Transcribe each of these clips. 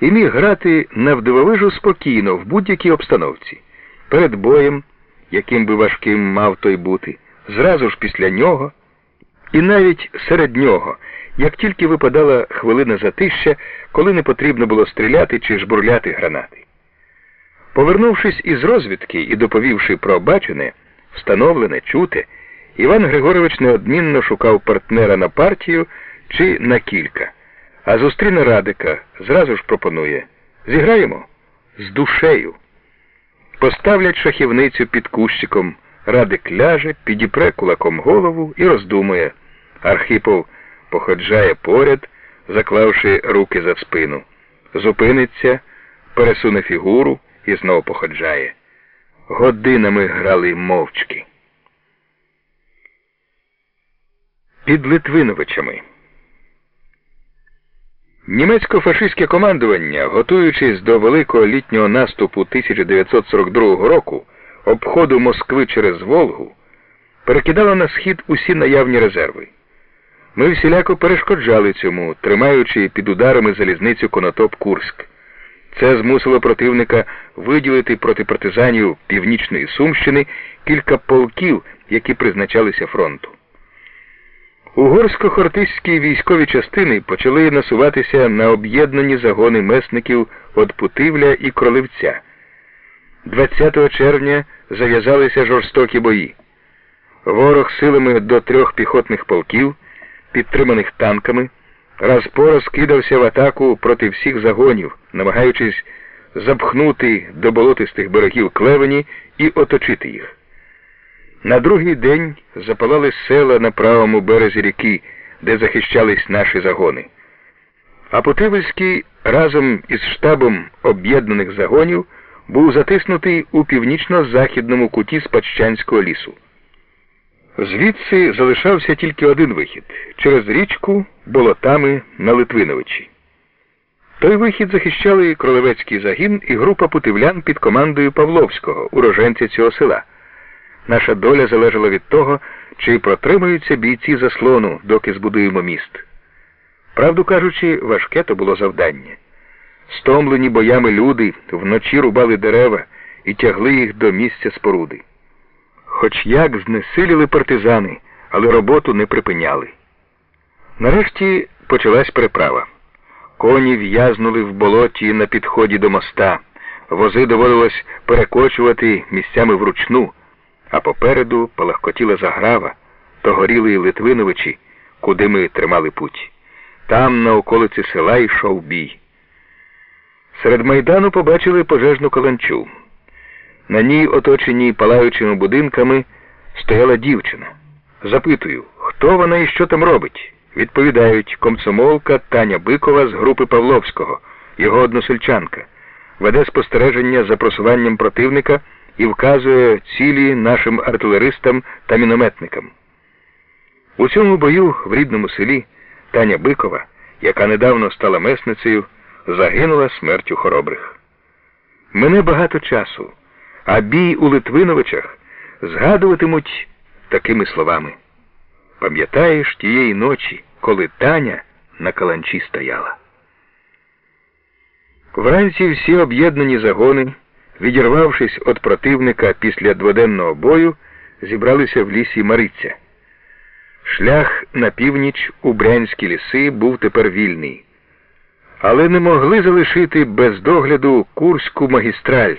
і міг грати навдивовижу спокійно в будь-якій обстановці, перед боєм, яким би важким мав той бути, зразу ж після нього, і навіть серед нього, як тільки випадала хвилина затища, коли не потрібно було стріляти чи жбурляти гранати. Повернувшись із розвідки і доповівши про бачене, встановлене, чуте, Іван Григорович неодмінно шукав партнера на партію чи на кілька, а зустріне Радика, зразу ж пропонує зіграємо з душею. Поставлять шахівницю під кущиком, Радик ляже, підіпре кулаком голову і роздумує. Архипов походжає поряд, заклавши руки за спину, зупиниться, пересуне фігуру і знову походжає. Годинами грали мовчки. Під Литвиновичами. Німецько-фашистське командування, готуючись до великого літнього наступу 1942 року, обходу Москви через Волгу, перекидало на схід усі наявні резерви. Ми всіляко перешкоджали цьому, тримаючи під ударами залізницю Конотоп Курськ. Це змусило противника виділити проти партизанів Північної Сумщини кілька полків, які призначалися фронту. Угорсько-хортиські військові частини почали насуватися на об'єднані загони месників від Путивля і Кроливця. 20 червня зав'язалися жорстокі бої. Ворог силами до трьох піхотних полків, підтриманих танками, раз по раз кидався в атаку проти всіх загонів, намагаючись запхнути до болотистих берегів клевені і оточити їх. На другий день запалали села на правому березі ріки, де захищались наші загони. А Путивельський разом із штабом об'єднаних загонів був затиснутий у північно-західному куті Спадщанського лісу. Звідси залишався тільки один вихід через річку болотами на Литвиновичі. Той вихід захищали Кролевецький загін і група путивлян під командою Павловського, уроженця цього села. Наша доля залежала від того, чи протримаються бійці заслону, доки збудуємо міст. Правду кажучи, важке то було завдання. Стомлені боями люди вночі рубали дерева і тягли їх до місця споруди. Хоч як знесиліли партизани, але роботу не припиняли. Нарешті почалась переправа. Коні в'язнули в болоті на підході до моста, вози доводилось перекочувати місцями вручну а попереду палахкотіла заграва, то горіли й Литвиновичі, куди ми тримали путь. Там, на околиці села, йшов бій. Серед майдану побачили пожежну каланчу. На ній, оточеній палаючими будинками, стояла дівчина. Запитую, хто вона і що там робить? Відповідають комсомолка Таня Бикова з групи Павловського, його односельчанка, веде спостереження за просуванням противника і вказує цілі нашим артилеристам та мінометникам. У цьому бою в рідному селі Таня Бикова, яка недавно стала месницею, загинула смертю хоробрих. Мене багато часу, а бій у Литвиновичах згадуватимуть такими словами. Пам'ятаєш тієї ночі, коли Таня на каланчі стояла? Вранці всі об'єднані загони відірвавшись від противника після дводенного бою, зібралися в лісі Мариця. Шлях на північ у брянські ліси був тепер вільний, але не могли залишити без догляду Курську магістраль.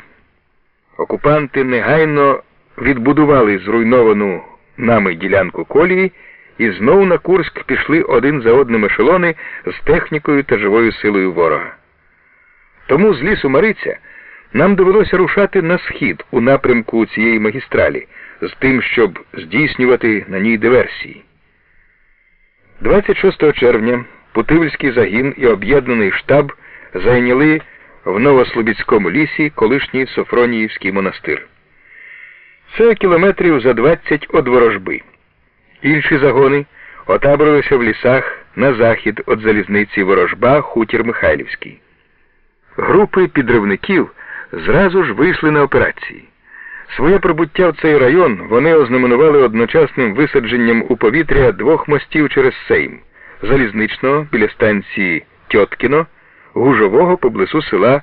Окупанти негайно відбудували зруйновану нами ділянку колії і знову на Курськ пішли один за одним ешелони з технікою та живою силою ворога. Тому з лісу Мариця нам довелося рушати на схід у напрямку цієї магістралі з тим, щоб здійснювати на ній диверсії. 26 червня Путивльський загін і об'єднаний штаб зайняли в Новослобідському лісі колишній Софроніївський монастир. Це кілометрів за 20 од ворожби. Інші загони отаборилися в лісах на захід від залізниці Ворожба Хутір Михайлівський. Групи підривників зразу ж вийшли на операції. Своє прибуття в цей район вони ознаменували одночасним висадженням у повітря двох мостів через Сейм залізничного біля станції Тьоткіно, гужового поблизу села